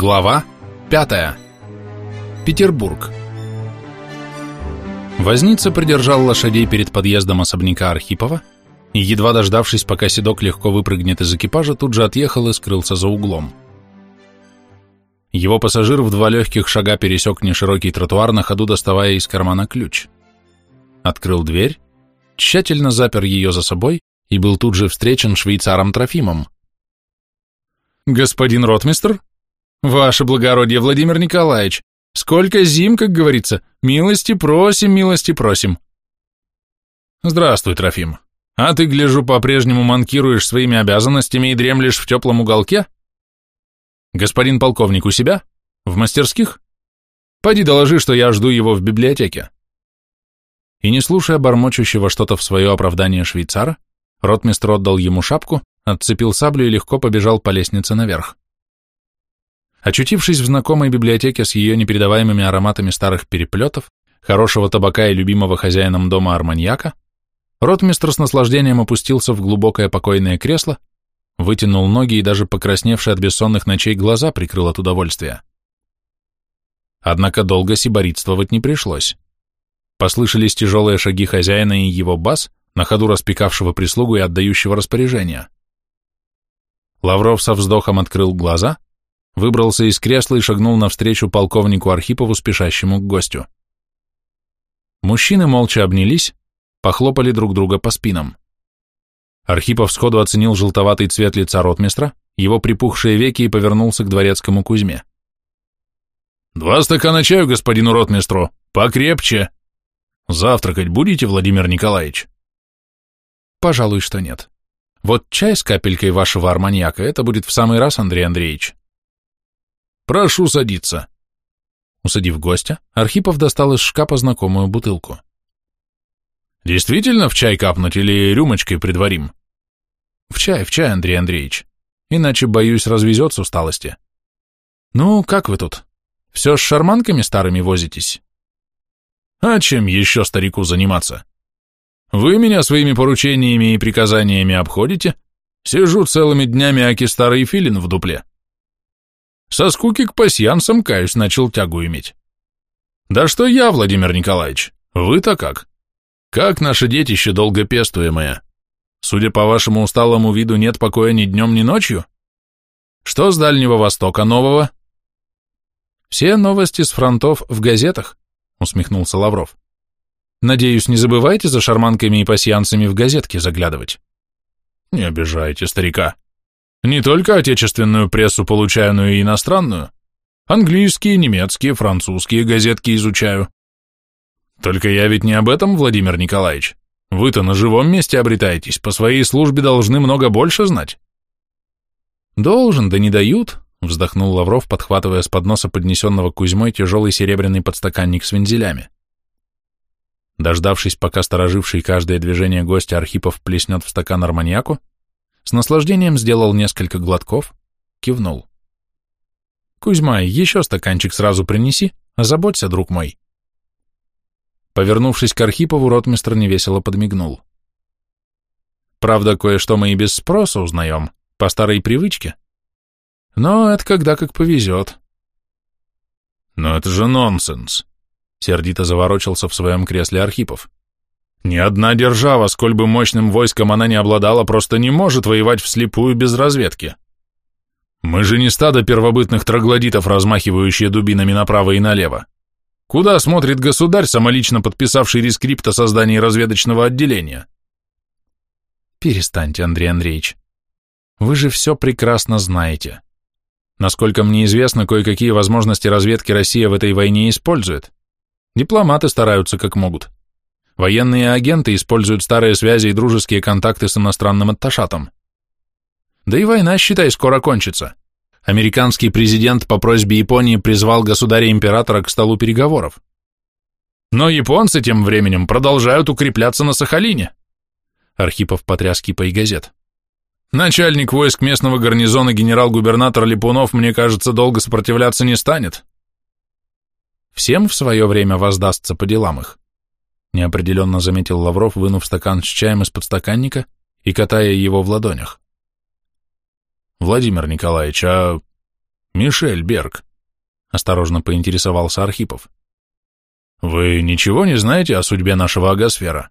Глава 5. Петербург. Возница придержал лошадей перед подъездом особняка Архипова и, едва дождавшись, пока седок легко выпрыгнет из экипажа, тут же отъехал и скрылся за углом. Его пассажир в два легких шага пересек неширокий тротуар, на ходу доставая из кармана ключ. Открыл дверь, тщательно запер ее за собой и был тут же встречен швейцаром Трофимом. «Господин ротмистр? Ваше благородие, Владимир Николаевич, сколько зим, как говорится, милости просим, милости просим». «Здравствуй, Трофим. А ты, гляжу, по-прежнему манкируешь своими обязанностями и дремлешь в теплом уголке?» «Господин полковник у себя? В мастерских? Пойди доложи, что я жду его в библиотеке». И не слушая бормочущего что-то в свое оправдание швейцара, ротмистр отдал ему шапку, отцепил саблю и легко побежал по лестнице наверх. Очутившись в знакомой библиотеке с ее непередаваемыми ароматами старых переплетов, хорошего табака и любимого хозяином дома арманьяка, ротмистр с наслаждением опустился в глубокое покойное кресло, вытянул ноги и даже покрасневшие от бессонных ночей глаза прикрыл от удовольствия. Однако долго сиборитствовать не пришлось. Послышались тяжелые шаги хозяина и его бас, на ходу распекавшего прислугу и отдающего распоряжения. Лавров со вздохом открыл глаза, выбрался из кресла и шагнул навстречу полковнику Архипову, спешащему к гостю. Мужчины молча обнялись, похлопали друг друга по спинам. Архипов сходу оценил желтоватый цвет лица ротмистра, его припухшие веки и повернулся к дворецкому Кузьме. «Два стакана чаю господину ротмистру, покрепче. Завтракать будете, Владимир Николаевич?» «Пожалуй, что нет», вот чай с капелькой вашего арманьяка, это будет в самый раз, Андрей Андреевич. Прошу садиться. Усадив гостя, Архипов достал из шкафа знакомую бутылку. Действительно в чай капнуть или рюмочкой предварим? В чай, в чай, Андрей Андреевич. Иначе, боюсь, развезет с усталости. Ну, как вы тут? Все с шарманками старыми возитесь? А чем еще старику заниматься? Вы меня своими поручениями и приказаниями обходите? Сижу целыми днями, аки старый филин в дупле. Со скуки к пасьянсам, каюсь, начал тягу иметь. Да что я, Владимир Николаевич, вы-то как? Как наше детище долго пестуемое? Судя по вашему усталому виду, нет покоя ни днем, ни ночью? Что с Дальнего Востока нового? Все новости с фронтов в газетах, усмехнулся Лавров. Надеюсь, не забывайте за шарманками и пасьянцами в газетке заглядывать. Не обижайте старика. Не только отечественную прессу получаю, но и иностранную. Английские, немецкие, французские газетки изучаю. Только я ведь не об этом, Владимир Николаевич. Вы-то на живом месте обретаетесь, по своей службе должны много больше знать. Должен, да не дают, вздохнул Лавров, подхватывая с подноса поднесенного Кузьмой тяжелый серебряный подстаканник с вензелями. Дождавшись, пока стороживший каждое движение гостя Архипов плеснет в стакан арманьяку, с наслаждением сделал несколько глотков, кивнул. «Кузьма, еще стаканчик сразу принеси, озаботься, друг мой». Повернувшись к Архипову, ротмистр невесело подмигнул. «Правда, кое-что мы и без спроса узнаем, по старой привычке. Но это когда как повезет». «Но это же нонсенс», Сердито заворочился в своем кресле Архипов. Ни одна держава, сколь бы мощным войском она не обладала, просто не может воевать вслепую без разведки. Мы же не стадо первобытных троглодитов, размахивающие дубинами направо и налево. Куда смотрит государь, самолично подписавший рескрипт о создании разведочного отделения? Перестаньте, Андрей Андреевич. Вы же все прекрасно знаете. Насколько мне известно, кое-какие возможности разведки Россия в этой войне использует. Дипломаты стараются как могут. Военные агенты используют старые связи и дружеские контакты с иностранным атташатом. Да и война, считай, скоро кончится. Американский президент по просьбе Японии призвал государя-императора к столу переговоров. Но японцы тем временем продолжают укрепляться на Сахалине. Архипов потряс кипой газет. Начальник войск местного гарнизона генерал-губернатор Липунов, мне кажется, долго сопротивляться не станет. Всем в свое время воздастся по делам их. Неопределенно заметил Лавров, вынув стакан с чаем из подстаканника и катая его в ладонях. Владимир Николаевич, а Мишель Берг, осторожно поинтересовался Архипов. Вы ничего не знаете о судьбе нашего агосфера?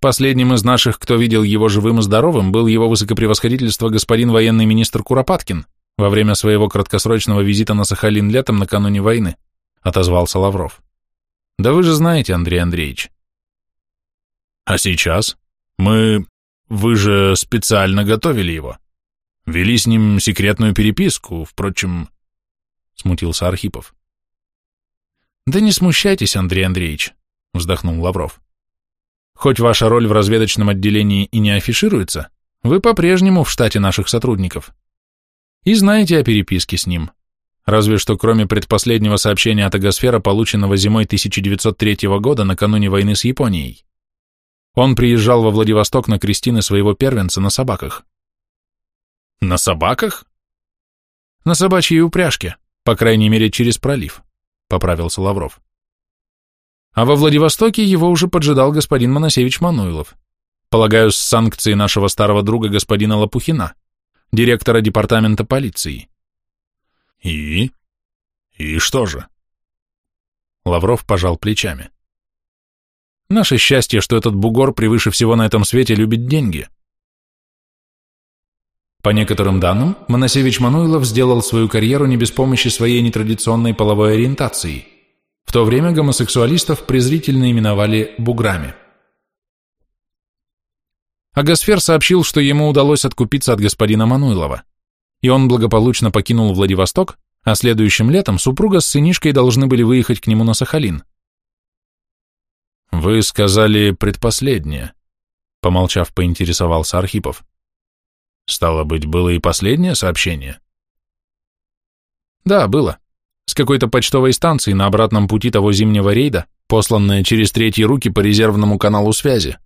Последним из наших, кто видел его живым и здоровым, был его высокопревосходительство господин военный министр Куропаткин во время своего краткосрочного визита на Сахалин летом накануне войны, отозвался Лавров. Да вы же знаете, Андрей Андреевич. А сейчас? Мы... Вы же специально готовили его. Вели с ним секретную переписку, впрочем... Смутился Архипов. Да не смущайтесь, Андрей Андреевич, вздохнул Лавров. Хоть ваша роль в разведочном отделении и не афишируется, вы по-прежнему в штате наших сотрудников. И знаете о переписке с ним. Разве что кроме предпоследнего сообщения от Агосфера, полученного зимой 1903 года накануне войны с Японией. Он приезжал во Владивосток на крестины своего первенца на собаках. На собаках? На собачьей упряжке, по крайней мере, через пролив, поправился Лавров. А во Владивостоке его уже поджидал господин Моносевич Мануилов. Полагаю, с санкцией нашего старого друга господина Лопухина, директора департамента полиции. И? И что же? Лавров пожал плечами. Наше счастье, что этот бугор превыше всего на этом свете любит деньги. По некоторым данным, Моносевич Мануилов сделал свою карьеру не без помощи своей нетрадиционной половой ориентации – в то время гомосексуалистов презрительно именовали «буграми». Агосфер сообщил, что ему удалось откупиться от господина Мануилова, и он благополучно покинул Владивосток, а следующим летом супруга с сынишкой должны были выехать к нему на Сахалин. «Вы сказали предпоследнее», — помолчав, поинтересовался Архипов. «Стало быть, было и последнее сообщение?» «Да, было с какой-то почтовой станции на обратном пути того зимнего рейда, посланная через третьи руки по резервному каналу связи.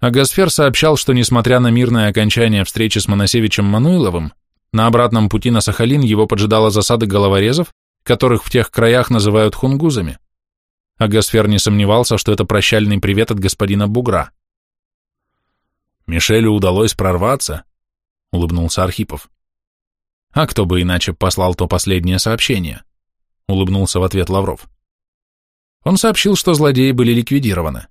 А Гасфер сообщал, что несмотря на мирное окончание встречи с Моносевичем Мануиловым, на обратном пути на Сахалин его поджидала засада головорезов, которых в тех краях называют хунгузами. А Гасфер не сомневался, что это прощальный привет от господина Бугра. «Мишелю удалось прорваться», — улыбнулся Архипов. А кто бы иначе послал то последнее сообщение? Улыбнулся в ответ Лавров. Он сообщил, что злодеи были ликвидированы.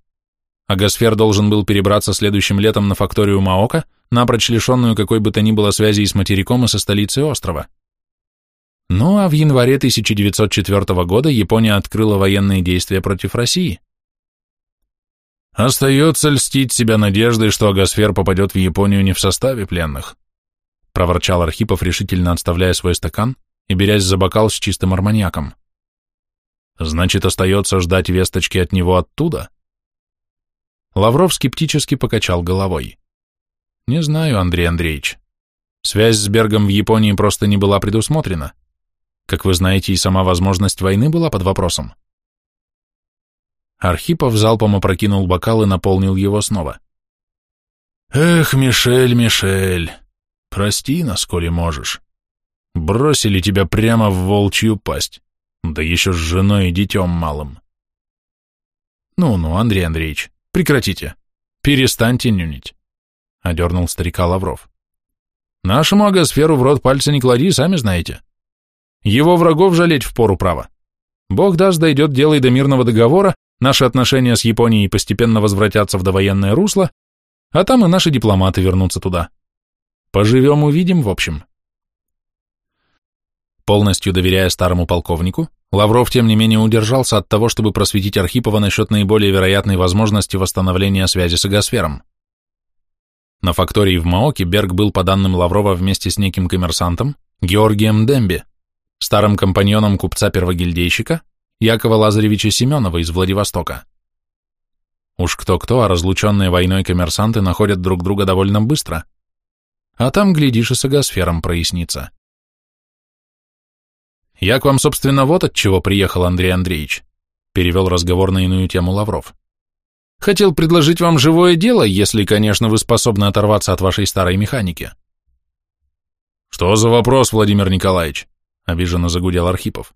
А Гасфер должен был перебраться следующим летом на факторию Маока, напрочь лишенную какой бы то ни было связи с материком и со столицей острова. Ну а в январе 1904 года Япония открыла военные действия против России. Остается льстить себя надеждой, что Агасфер попадет в Японию не в составе пленных, — проворчал Архипов, решительно отставляя свой стакан и берясь за бокал с чистым арманьяком. «Значит, остается ждать весточки от него оттуда?» Лавров скептически покачал головой. «Не знаю, Андрей Андреевич. Связь с Бергом в Японии просто не была предусмотрена. Как вы знаете, и сама возможность войны была под вопросом». Архипов залпом опрокинул бокал и наполнил его снова. «Эх, Мишель, Мишель!» Прости нас, можешь. Бросили тебя прямо в волчью пасть, да еще с женой и детем малым. Ну-ну, Андрей Андреевич, прекратите. Перестаньте нюнить, — одернул старика Лавров. Нашему агосферу в рот пальца не клади, сами знаете. Его врагов жалеть в пору права. Бог даст, дойдет дело и до мирного договора, наши отношения с Японией постепенно возвратятся в довоенное русло, а там и наши дипломаты вернутся туда. Поживем, увидим, в общем. Полностью доверяя старому полковнику, Лавров, тем не менее, удержался от того, чтобы просветить Архипова насчет наиболее вероятной возможности восстановления связи с Агосфером. На фактории в Маоке Берг был, по данным Лаврова, вместе с неким коммерсантом, Георгием Демби, старым компаньоном купца-первогильдейщика Якова Лазаревича Семенова из Владивостока. Уж кто-кто, а разлученные войной коммерсанты находят друг друга довольно быстро – а там, глядишь, и с агосфером прояснится. «Я к вам, собственно, вот от чего приехал Андрей Андреевич», перевел разговор на иную тему Лавров. «Хотел предложить вам живое дело, если, конечно, вы способны оторваться от вашей старой механики». «Что за вопрос, Владимир Николаевич?» — обиженно загудел Архипов.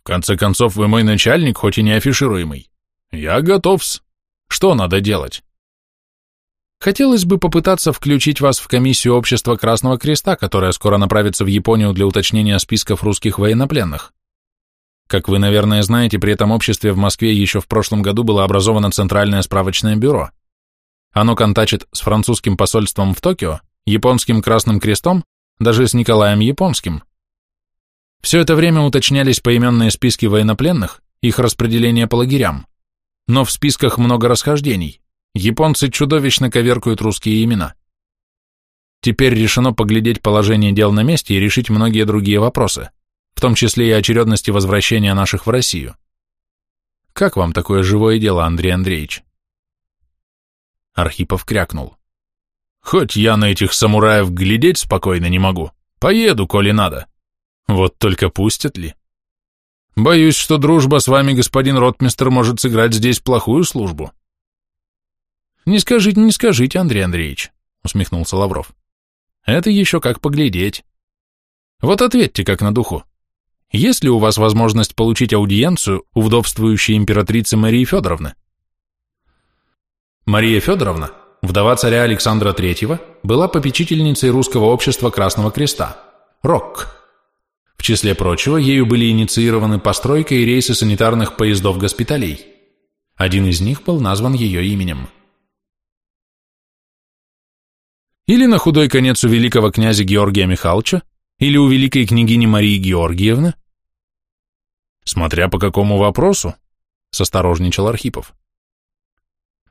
«В конце концов, вы мой начальник, хоть и не афишируемый. Я готов-с. Что надо делать?» Хотелось бы попытаться включить вас в комиссию Общества Красного Креста, которая скоро направится в Японию для уточнения списков русских военнопленных. Как вы, наверное, знаете, при этом обществе в Москве еще в прошлом году было образовано Центральное справочное бюро. Оно контачит с французским посольством в Токио, японским Красным Крестом, даже с Николаем Японским. Все это время уточнялись поименные списки военнопленных, их распределение по лагерям. Но в списках много расхождений. Японцы чудовищно коверкуют русские имена. Теперь решено поглядеть положение дел на месте и решить многие другие вопросы, в том числе и очередности возвращения наших в Россию. Как вам такое живое дело, Андрей Андреевич? Архипов крякнул. Хоть я на этих самураев глядеть спокойно не могу. Поеду, коли надо. Вот только пустят ли? Боюсь, что дружба с вами, господин ротмистр, может сыграть здесь плохую службу. Не скажите, не скажите, Андрей Андреевич, усмехнулся Лавров. Это еще как поглядеть. Вот ответьте как на духу. Есть ли у вас возможность получить аудиенцию у вдовствующей императрицы Марии Федоровны? Мария Федоровна, вдова царя Александра III, была попечительницей русского общества Красного Креста, РОК, в числе прочего, ею были инициированы постройка и рейсы санитарных поездов-госпиталей. Один из них был назван ее именем. Или на худой конец у великого князя Георгия Михайловича, или у великой княгини Марии Георгиевны? Смотря по какому вопросу, состорожничал Архипов.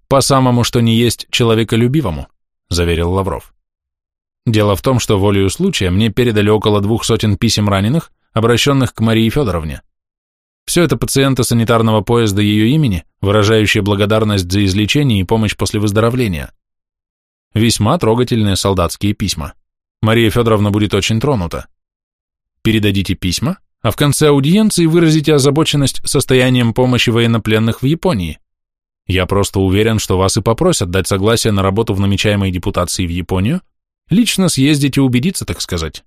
По самому, что не есть человеколюбивому, заверил Лавров. Дело в том, что волею случая мне передали около двух сотен писем раненых, обращенных к Марии Федоровне. Все это пациенты санитарного поезда ее имени, выражающие благодарность за излечение и помощь после выздоровления. Весьма трогательные солдатские письма. Мария Федоровна будет очень тронута. Передадите письма, а в конце аудиенции выразите озабоченность состоянием помощи военнопленных в Японии. Я просто уверен, что вас и попросят дать согласие на работу в намечаемой депутации в Японию, Лично съездить и убедиться, так сказать.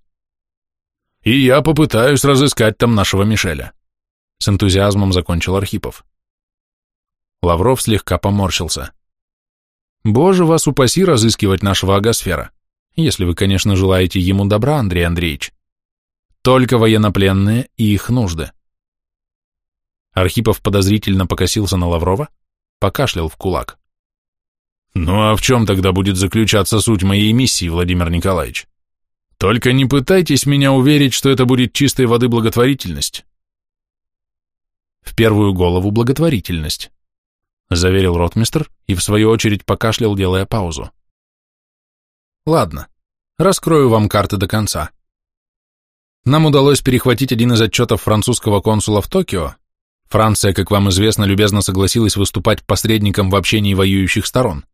И я попытаюсь разыскать там нашего Мишеля. С энтузиазмом закончил Архипов. Лавров слегка поморщился. Боже вас упаси разыскивать нашего агосфера, если вы, конечно, желаете ему добра, Андрей Андреевич. Только военнопленные и их нужды. Архипов подозрительно покосился на Лаврова, покашлял в кулак. Ну а в чем тогда будет заключаться суть моей миссии, Владимир Николаевич? Только не пытайтесь меня уверить, что это будет чистой воды благотворительность. В первую голову благотворительность, заверил ротмистр и в свою очередь покашлял, делая паузу. Ладно, раскрою вам карты до конца. Нам удалось перехватить один из отчетов французского консула в Токио. Франция, как вам известно, любезно согласилась выступать посредником в общении воюющих сторон.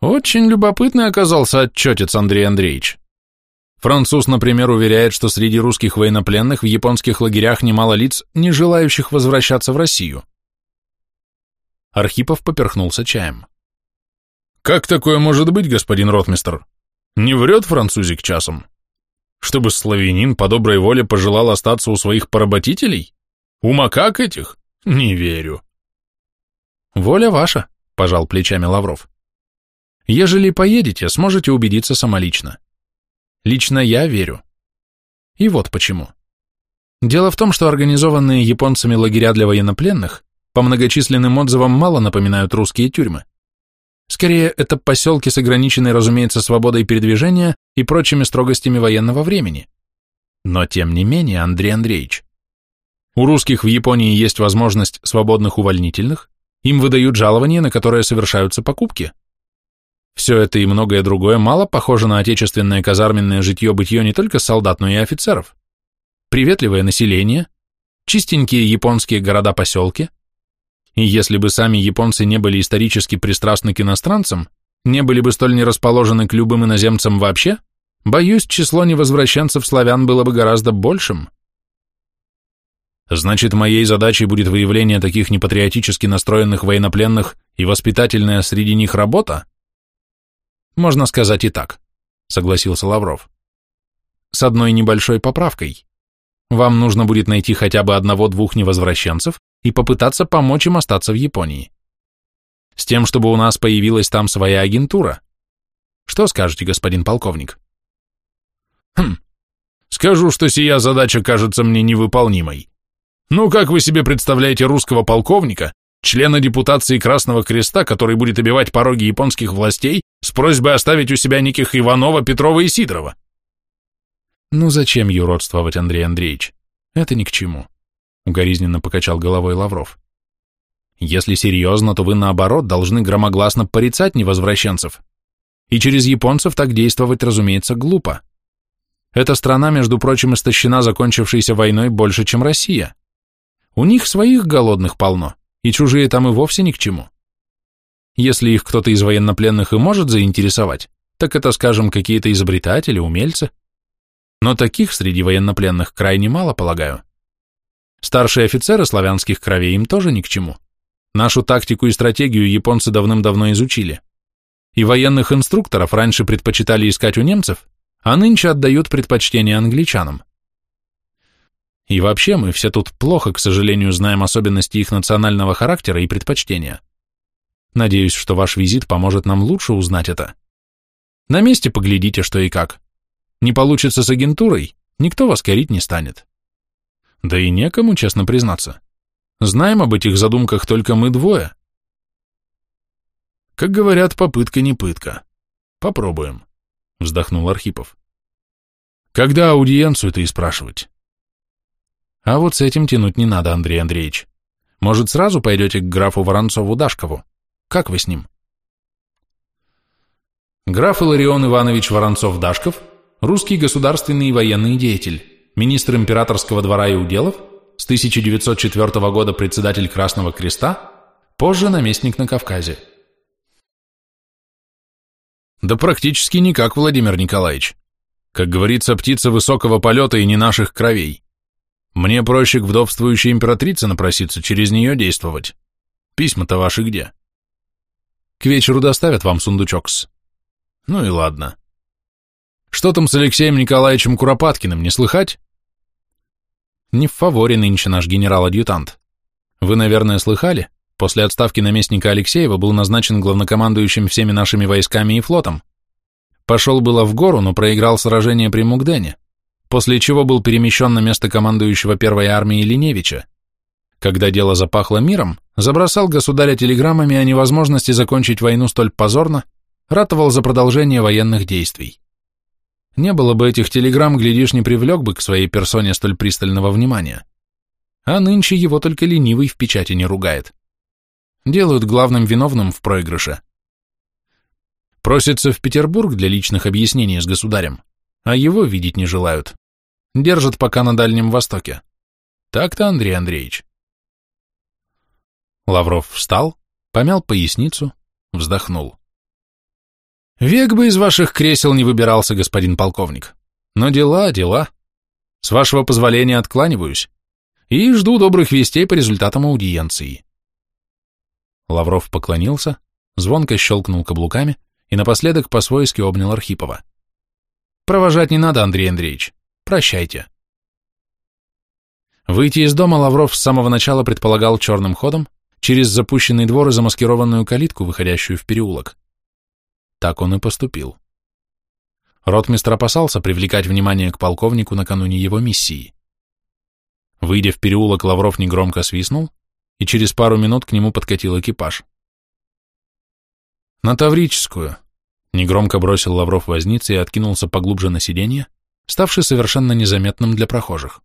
Очень любопытный оказался отчетец Андрей Андреевич. Француз, например, уверяет, что среди русских военнопленных в японских лагерях немало лиц, не желающих возвращаться в Россию. Архипов поперхнулся чаем. «Как такое может быть, господин ротмистр? Не врет французик часом? Чтобы славянин по доброй воле пожелал остаться у своих поработителей? У макак этих? Не верю». «Воля ваша», — пожал плечами Лавров. Ежели поедете, сможете убедиться самолично. Лично я верю. И вот почему. Дело в том, что организованные японцами лагеря для военнопленных по многочисленным отзывам мало напоминают русские тюрьмы. Скорее, это поселки с ограниченной, разумеется, свободой передвижения и прочими строгостями военного времени. Но тем не менее, Андрей Андреевич, у русских в Японии есть возможность свободных увольнительных, им выдают жалования, на которые совершаются покупки. Все это и многое другое мало похоже на отечественное казарменное житье-бытье не только солдат, но и офицеров. Приветливое население, чистенькие японские города-поселки. И если бы сами японцы не были исторически пристрастны к иностранцам, не были бы столь не расположены к любым иноземцам вообще, боюсь, число невозвращенцев славян было бы гораздо большим. Значит, моей задачей будет выявление таких непатриотически настроенных военнопленных и воспитательная среди них работа? Можно сказать и так, согласился Лавров. С одной небольшой поправкой. Вам нужно будет найти хотя бы одного-двух невозвращенцев и попытаться помочь им остаться в Японии. С тем, чтобы у нас появилась там своя агентура. Что скажете, господин полковник? Хм, скажу, что сия задача кажется мне невыполнимой. Ну, как вы себе представляете русского полковника, члена депутации Красного Креста, который будет обивать пороги японских властей с просьбой оставить у себя неких Иванова, Петрова и Сидорова? Ну зачем юродствовать, Андрей Андреевич? Это ни к чему. Угоризненно покачал головой Лавров. Если серьезно, то вы, наоборот, должны громогласно порицать невозвращенцев. И через японцев так действовать, разумеется, глупо. Эта страна, между прочим, истощена закончившейся войной больше, чем Россия. У них своих голодных полно, и чужие там и вовсе ни к чему. Если их кто-то из военнопленных и может заинтересовать, так это, скажем, какие-то изобретатели, умельцы. Но таких среди военнопленных крайне мало, полагаю. Старшие офицеры славянских кровей им тоже ни к чему. Нашу тактику и стратегию японцы давным-давно изучили. И военных инструкторов раньше предпочитали искать у немцев, а нынче отдают предпочтение англичанам. И вообще мы все тут плохо, к сожалению, знаем особенности их национального характера и предпочтения. Надеюсь, что ваш визит поможет нам лучше узнать это. На месте поглядите, что и как. Не получится с агентурой, никто вас корить не станет. Да и некому, честно признаться. Знаем об этих задумках только мы двое. Как говорят, попытка не пытка. Попробуем, вздохнул Архипов. Когда аудиенцию-то и спрашивать? А вот с этим тянуть не надо, Андрей Андреевич. Может, сразу пойдете к графу Воронцову-Дашкову? Как вы с ним? Граф Иларион Иванович Воронцов-Дашков, русский государственный и военный деятель, министр императорского двора и уделов, с 1904 года председатель Красного Креста, позже наместник на Кавказе. Да практически никак, Владимир Николаевич. Как говорится, птица высокого полета и не наших кровей. Мне проще к вдовствующей императрице напроситься, через нее действовать. Письма-то ваши где? К вечеру доставят вам сундучок-с. Ну и ладно. Что там с Алексеем Николаевичем Куропаткиным, не слыхать? Не в фаворе нынче наш генерал-адъютант. Вы, наверное, слыхали? После отставки наместника Алексеева был назначен главнокомандующим всеми нашими войсками и флотом. Пошел было в гору, но проиграл сражение при Мугдене после чего был перемещен на место командующего первой армией Линевича. Когда дело запахло миром, забросал государя телеграммами о невозможности закончить войну столь позорно, ратовал за продолжение военных действий. Не было бы этих телеграмм, глядишь, не привлек бы к своей персоне столь пристального внимания. А нынче его только ленивый в печати не ругает. Делают главным виновным в проигрыше. Просится в Петербург для личных объяснений с государем, а его видеть не желают. Держат пока на Дальнем Востоке. Так-то, Андрей Андреевич. Лавров встал, помял поясницу, вздохнул. Век бы из ваших кресел не выбирался, господин полковник. Но дела, дела. С вашего позволения откланиваюсь и жду добрых вестей по результатам аудиенции. Лавров поклонился, звонко щелкнул каблуками и напоследок по-свойски обнял Архипова. Провожать не надо, Андрей Андреевич. Прощайте. Выйти из дома Лавров с самого начала предполагал черным ходом, через запущенный двор и замаскированную калитку, выходящую в переулок. Так он и поступил. Ротмистр опасался привлекать внимание к полковнику накануне его миссии. Выйдя в переулок, Лавров негромко свистнул, и через пару минут к нему подкатил экипаж. «На Таврическую», — негромко бросил Лавров возницы и откинулся поглубже на сиденье, ставший совершенно незаметным для прохожих.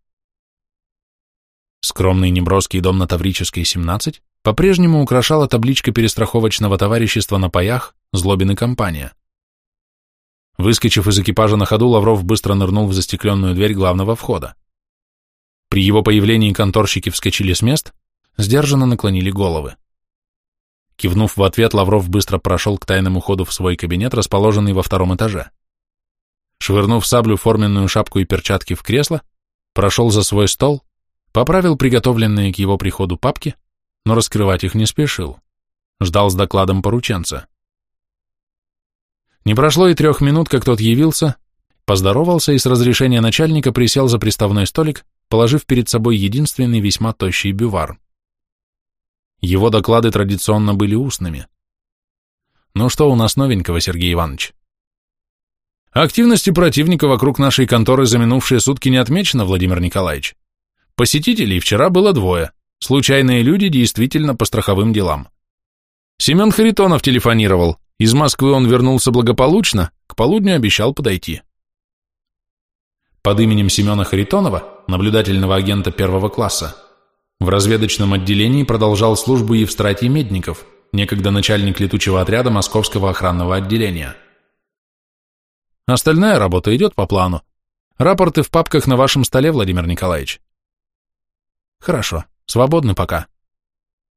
Скромный неброский дом на Таврической, 17, по-прежнему украшала табличка перестраховочного товарищества на паях «Злобин и компания». Выскочив из экипажа на ходу, Лавров быстро нырнул в застекленную дверь главного входа. При его появлении конторщики вскочили с мест, сдержанно наклонили головы. Кивнув в ответ, Лавров быстро прошел к тайному ходу в свой кабинет, расположенный во втором этаже. Швырнув саблю, форменную шапку и перчатки в кресло, прошел за свой стол, поправил приготовленные к его приходу папки, но раскрывать их не спешил. Ждал с докладом порученца. Не прошло и трех минут, как тот явился, поздоровался и с разрешения начальника присел за приставной столик, положив перед собой единственный весьма тощий бювар. Его доклады традиционно были устными, Ну что у нас новенького, Сергей Иванович? Активности противника вокруг нашей конторы за минувшие сутки не отмечено, Владимир Николаевич. Посетителей вчера было двое, случайные люди действительно по страховым делам. Семен Харитонов телефонировал, из Москвы он вернулся благополучно, к полудню обещал подойти. Под именем Семена Харитонова, наблюдательного агента первого класса, в разведочном отделении продолжал службу Евстратий Медников, некогда начальник летучего отряда Московского охранного отделения. Остальная работа идет по плану. Рапорты в папках на вашем столе, Владимир Николаевич. Хорошо, свободны пока.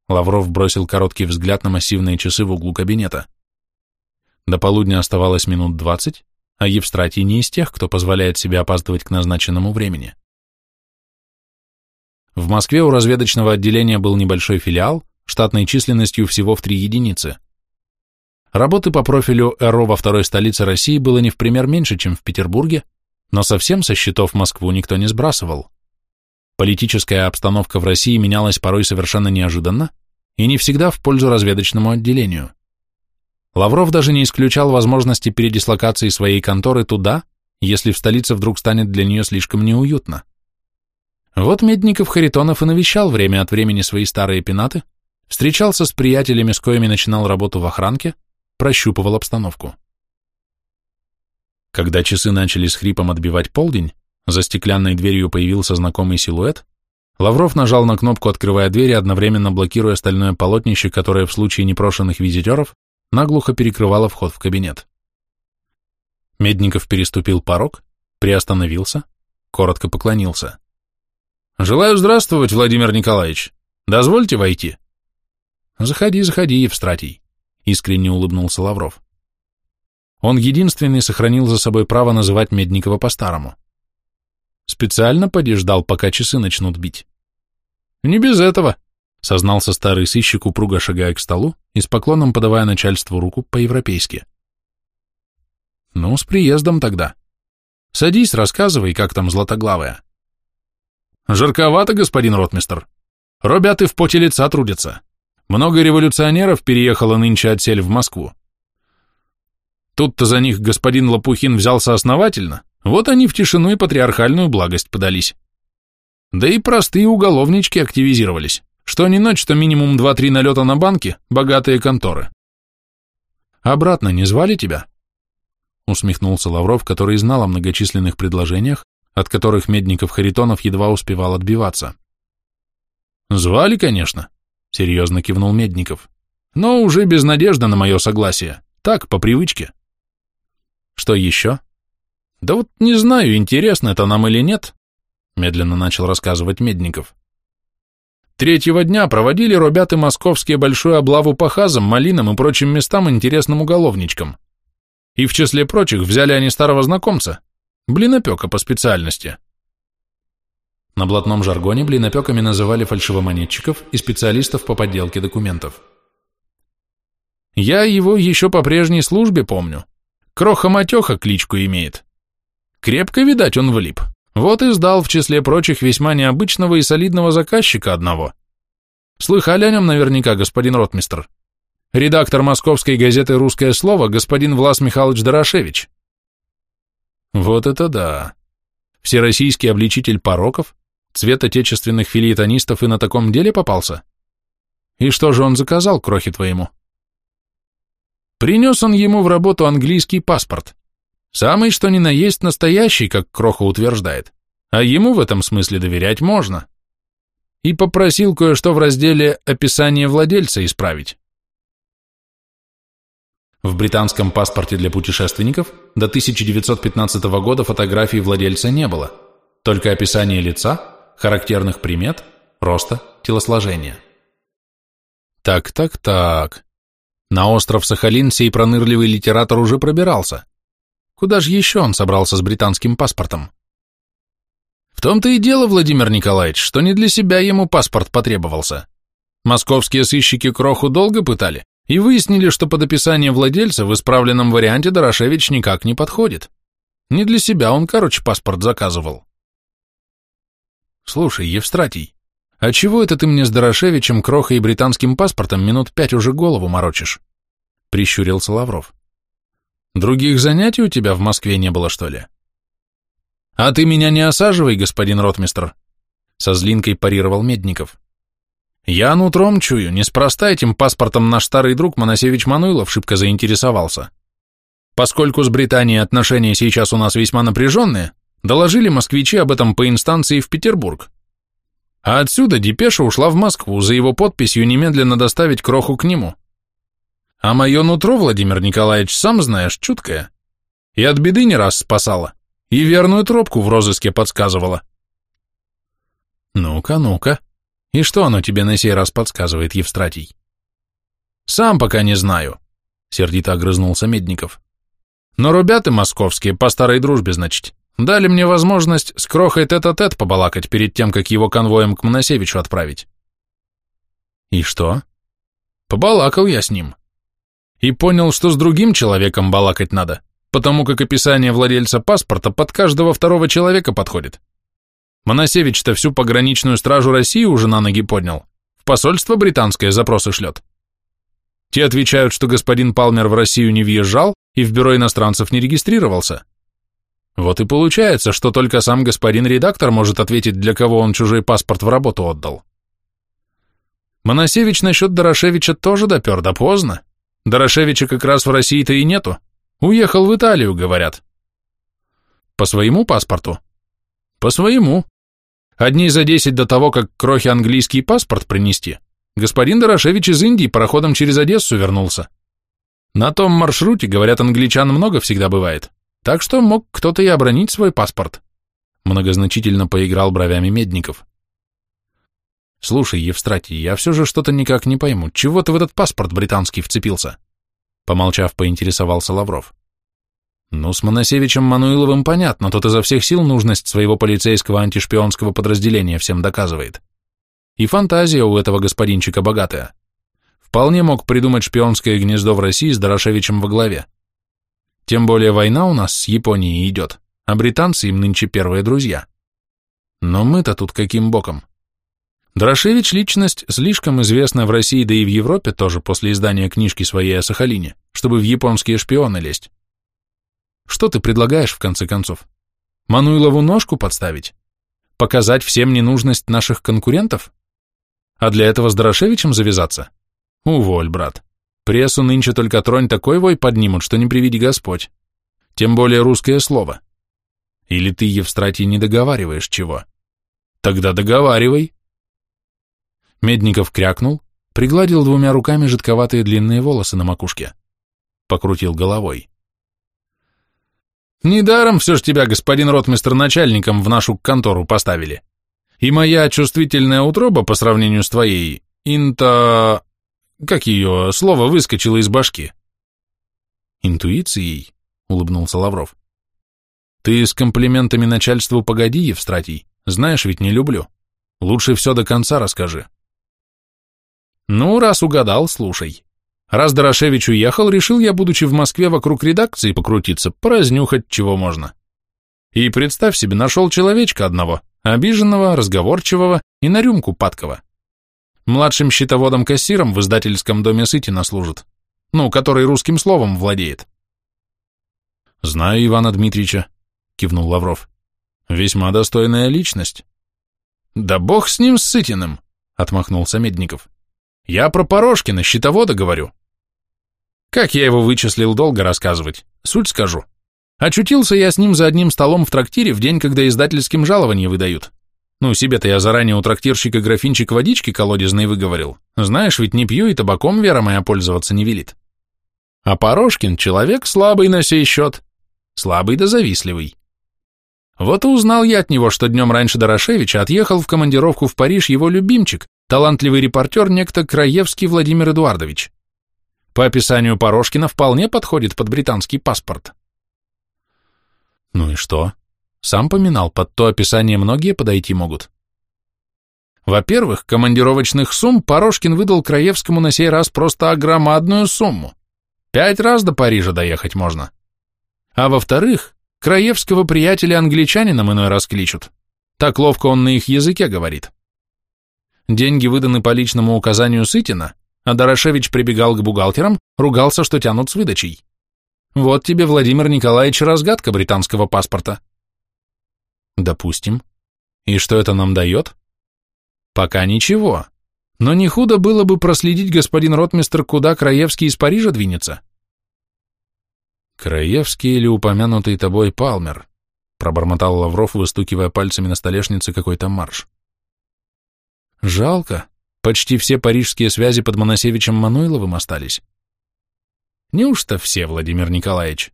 Лавров бросил короткий взгляд на массивные часы в углу кабинета. До полудня оставалось минут двадцать, а Евстратий не из тех, кто позволяет себе опаздывать к назначенному времени. В Москве у разведочного отделения был небольшой филиал, штатной численностью всего в три единицы. Работы по профилю РО во второй столице России было не в пример меньше, чем в Петербурге, но совсем со счетов Москву никто не сбрасывал. Политическая обстановка в России менялась порой совершенно неожиданно и не всегда в пользу разведочному отделению. Лавров даже не исключал возможности передислокации своей конторы туда, если в столице вдруг станет для нее слишком неуютно. Вот Медников Харитонов и навещал время от времени свои старые пенаты, встречался с приятелями, с коими начинал работу в охранке, прощупывал обстановку. Когда часы начали с хрипом отбивать полдень, за стеклянной дверью появился знакомый силуэт, Лавров нажал на кнопку, открывая дверь, одновременно блокируя стальное полотнище, которое в случае непрошенных визитеров наглухо перекрывало вход в кабинет. Медников переступил порог, приостановился, коротко поклонился. «Желаю здравствовать, Владимир Николаевич. Дозвольте войти?» «Заходи, заходи, Евстратий», — искренне улыбнулся Лавров. Он единственный сохранил за собой право называть Медникова по-старому. Специально поди ждал, пока часы начнут бить. Не без этого, сознался старый сыщик, упруго шагая к столу и с поклоном подавая начальству руку по-европейски. Ну, с приездом тогда. Садись, рассказывай, как там златоглавая. Жарковато, господин ротмистер. Робяты в поте лица трудятся. Много революционеров переехало нынче отсель в Москву. Тут-то за них господин Лопухин взялся основательно, вот они в тишину и патриархальную благость подались. Да и простые уголовнички активизировались. Что ни ночь, то минимум два-три налета на банки, богатые конторы. Обратно не звали тебя? Усмехнулся Лавров, который знал о многочисленных предложениях, от которых Медников Харитонов едва успевал отбиваться. Звали, конечно, серьезно кивнул Медников, но уже без надежды на мое согласие, так, по привычке. Что еще? Да вот не знаю, интересно это нам или нет, медленно начал рассказывать Медников. Третьего дня проводили ребята московские большую облаву по хазам, малинам и прочим местам интересным уголовничкам. И в числе прочих взяли они старого знакомца, блинопека по специальности. На блатном жаргоне блинопеками называли фальшивомонетчиков и специалистов по подделке документов. Я его еще по прежней службе помню. Кроха-матеха кличку имеет. Крепко, видать, он влип. Вот и сдал в числе прочих весьма необычного и солидного заказчика одного. Слыхали о нем наверняка, господин ротмистр? Редактор московской газеты «Русское слово» господин Влас Михайлович Дорошевич. Вот это да. Всероссийский обличитель пороков, цвет отечественных филиетонистов и на таком деле попался? И что же он заказал, крохи твоему? Принес он ему в работу английский паспорт. Самый что ни на есть настоящий, как Кроха утверждает, а ему в этом смысле доверять можно. И попросил кое-что в разделе «Описание владельца» исправить. В британском паспорте для путешественников до 1915 года фотографий владельца не было, только описание лица, характерных примет, роста, телосложения. Так, так, так. На остров Сахалин сей пронырливый литератор уже пробирался. Куда же еще он собрался с британским паспортом? В том-то и дело, Владимир Николаевич, что не для себя ему паспорт потребовался. Московские сыщики Кроху долго пытали и выяснили, что под описание владельца в исправленном варианте Дорошевич никак не подходит. Не для себя он, короче, паспорт заказывал. Слушай, Евстратий, а чего это ты мне с Дорошевичем, Крохой и британским паспортом минут пять уже голову морочишь? прищурился Лавров. Других занятий у тебя в Москве не было, что ли? А ты меня не осаживай, господин ротмистр, со злинкой парировал Медников. Я нутром чую, неспроста этим паспортом наш старый друг Моносевич Мануилов шибко заинтересовался. Поскольку с Британией отношения сейчас у нас весьма напряженные, доложили москвичи об этом по инстанции в Петербург. А отсюда депеша ушла в Москву за его подписью немедленно доставить кроху к нему. А мое нутро, Владимир Николаевич, сам знаешь, чуткое. И от беды не раз спасала, и верную тропку в розыске подсказывала. Ну-ка, ну-ка. И что оно тебе на сей раз подсказывает, Евстратий? Сам пока не знаю, сердито огрызнулся Медников. Но ребята московские, по старой дружбе, значит, дали мне возможность с крохой тет-а-тет -тет побалакать перед тем, как его конвоем к Моносевичу отправить. И что? Побалакал я с ним и понял, что с другим человеком балакать надо, потому как описание владельца паспорта под каждого второго человека подходит. Моносевич-то всю пограничную стражу России уже на ноги поднял, в посольство британское запросы шлет. Те отвечают, что господин Палмер в Россию не въезжал и в бюро иностранцев не регистрировался. Вот и получается, что только сам господин редактор может ответить, для кого он чужой паспорт в работу отдал. Моносевич насчет Дорошевича тоже допер, да поздно. Дорошевича как раз в России-то и нету. Уехал в Италию, говорят. По своему паспорту? По своему. Одни за десять до того, как крохи английский паспорт принести, господин Дорошевич из Индии пароходом через Одессу вернулся. На том маршруте, говорят, англичан много всегда бывает, так что мог кто-то и обронить свой паспорт. Многозначительно поиграл бровями Медников. «Слушай, Евстратий, я все же что-то никак не пойму, чего ты в этот паспорт британский вцепился?» Помолчав, поинтересовался Лавров. «Ну, с Моносевичем Мануиловым понятно, тот изо всех сил нужность своего полицейского антишпионского подразделения всем доказывает. И фантазия у этого господинчика богатая. Вполне мог придумать шпионское гнездо в России с Дорошевичем во главе. Тем более война у нас с Японией идет, а британцы им нынче первые друзья. Но мы-то тут каким боком? Дорошевич – личность слишком известная в России, да и в Европе тоже после издания книжки своей о Сахалине, чтобы в японские шпионы лезть. Что ты предлагаешь, в конце концов? Мануилову ножку подставить? Показать всем ненужность наших конкурентов? А для этого с Дорошевичем завязаться? Уволь, брат. Прессу нынче только тронь такой вой поднимут, что не приведи Господь. Тем более русское слово. Или ты, Евстратий, не договариваешь чего? Тогда договаривай. Медников крякнул, пригладил двумя руками жидковатые длинные волосы на макушке. Покрутил головой. «Недаром все ж тебя, господин ротмистр, начальником в нашу контору поставили. И моя чувствительная утроба по сравнению с твоей, инта... как ее, слово выскочило из башки?» «Интуицией?» — улыбнулся Лавров. «Ты с комплиментами начальству погоди, Евстратий, знаешь, ведь не люблю. Лучше все до конца расскажи». Ну, раз угадал, слушай. Раз Дорошевич уехал, решил я, будучи в Москве вокруг редакции покрутиться, поразнюхать, чего можно. И представь себе, нашел человечка одного, обиженного, разговорчивого и на рюмку падкого. Младшим счетоводом-кассиром в издательском доме Сытина служит. Ну, который русским словом владеет. Знаю Ивана Дмитриевича, кивнул Лавров. Весьма достойная личность. Да бог с ним, с Сытиным, отмахнулся Медников. Я про Порошкина, счетовода, говорю. Как я его вычислил, долго рассказывать. Суть скажу. Очутился я с ним за одним столом в трактире в день, когда издательским жалование выдают. Ну, себе-то я заранее у трактирщика графинчик водички колодезной выговорил. Знаешь, ведь не пью и табаком вера моя пользоваться не велит. А Порошкин человек слабый на сей счет. Слабый да завистливый. Вот и узнал я от него, что днем раньше Дорошевича отъехал в командировку в Париж его любимчик, талантливый репортер некто Краевский Владимир Эдуардович. По описанию Порошкина вполне подходит под британский паспорт. Ну и что? Сам поминал, под то описание многие подойти могут. Во-первых, командировочных сумм Порошкин выдал Краевскому на сей раз просто огромадную сумму. Пять раз до Парижа доехать можно. А во-вторых, Краевского приятеля англичанином иной раз кличут. Так ловко он на их языке говорит. Деньги выданы по личному указанию Сытина, а Дорошевич прибегал к бухгалтерам, ругался, что тянут с выдачей. Вот тебе, Владимир Николаевич, разгадка британского паспорта. Допустим. И что это нам дает? Пока ничего. Но не худо было бы проследить, господин ротмистр, куда Краевский из Парижа двинется. Краевский или упомянутый тобой Палмер, пробормотал Лавров, выстукивая пальцами на столешнице какой-то марш. Жалко. Почти все парижские связи под Моносевичем Мануиловым остались. Неужто все, Владимир Николаевич?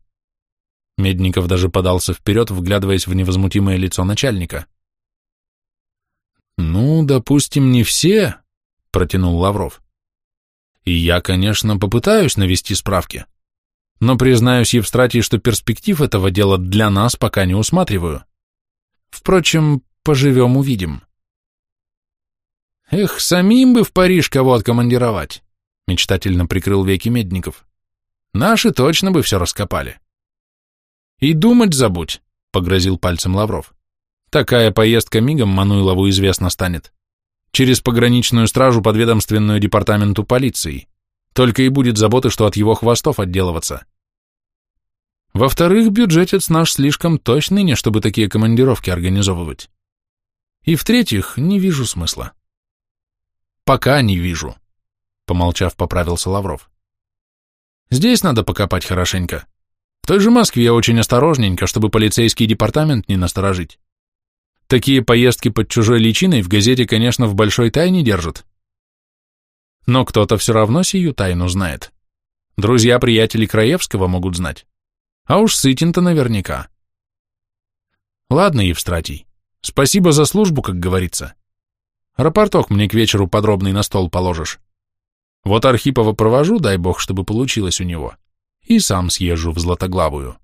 Медников даже подался вперед, вглядываясь в невозмутимое лицо начальника. «Ну, допустим, не все», — протянул Лавров. «И я, конечно, попытаюсь навести справки, но признаюсь Евстратий, что перспектив этого дела для нас пока не усматриваю. Впрочем, поживем-увидим». «Эх, самим бы в Париж кого откомандировать», — мечтательно прикрыл веки Медников. «Наши точно бы все раскопали». «И думать забудь», — погрозил пальцем Лавров. «Такая поездка мигом Мануилову известно станет. Через пограничную стражу подведомственную департаменту полиции. Только и будет заботы, что от его хвостов отделываться. Во-вторых, бюджетец наш слишком точный, не чтобы такие командировки организовывать. И в-третьих, не вижу смысла. Пока не вижу, помолчав, поправился Лавров. Здесь надо покопать хорошенько. В той же Москве очень осторожненько, чтобы полицейский департамент не насторожить. Такие поездки под чужой личиной в газете, конечно, в большой тайне держат. Но кто-то все равно сию тайну знает. Друзья-приятели Краевского могут знать. А уж Сытин-то наверняка. Ладно, Евстратий, спасибо за службу, как говорится. Рапорток мне к вечеру подробный на стол положишь. Вот Архипова провожу, дай бог, чтобы получилось у него, и сам съезжу в Златоглавую.